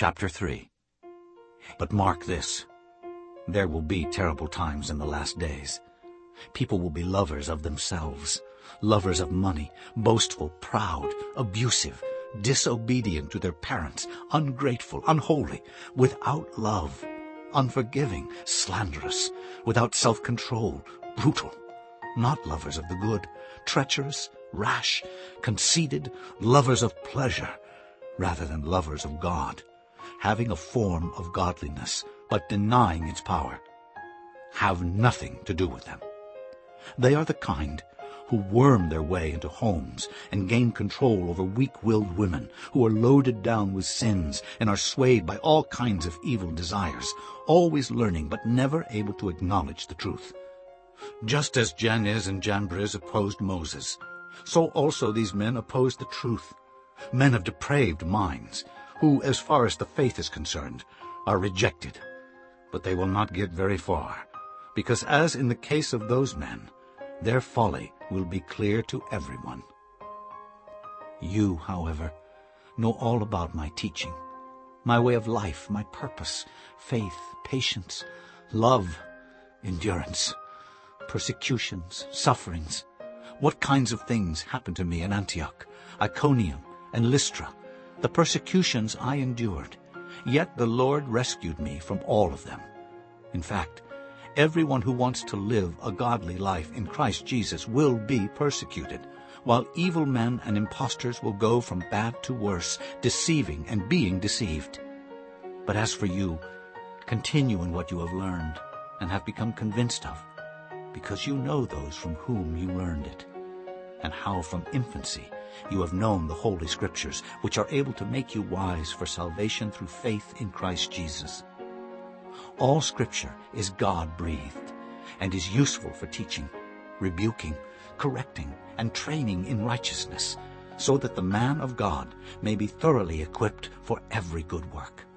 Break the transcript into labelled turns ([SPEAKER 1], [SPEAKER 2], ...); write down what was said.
[SPEAKER 1] Chapter 3 But mark this. There will be terrible times in the last days. People will be lovers of themselves, lovers of money, boastful, proud, abusive, disobedient to their parents, ungrateful, unholy, without love, unforgiving, slanderous, without self-control, brutal, not lovers of the good, treacherous, rash, conceited, lovers of pleasure, rather than lovers of God, having a form of godliness, but denying its power. Have nothing to do with them. They are the kind who worm their way into homes and gain control over weak-willed women who are loaded down with sins and are swayed by all kinds of evil desires, always learning but never able to acknowledge the truth. Just as Jannes and Jambres opposed Moses, so also these men opposed the truth, men of depraved minds, who, as far as the faith is concerned, are rejected. But they will not get very far, because as in the case of those men, their folly will be clear to everyone. You, however, know all about my teaching, my way of life, my purpose, faith, patience, love, endurance, persecutions, sufferings, what kinds of things happened to me in Antioch, Iconium, and Lystra, the persecutions I endured, yet the Lord rescued me from all of them. In fact, everyone who wants to live a godly life in Christ Jesus will be persecuted, while evil men and impostors will go from bad to worse, deceiving and being deceived. But as for you, continue in what you have learned and have become convinced of, because you know those from whom you learned it, and how from infancy you have known the Holy Scriptures, which are able to make you wise for salvation through faith in Christ Jesus. All Scripture is God-breathed and is useful for teaching, rebuking, correcting, and training in righteousness, so that the man of God may be thoroughly equipped for every good work.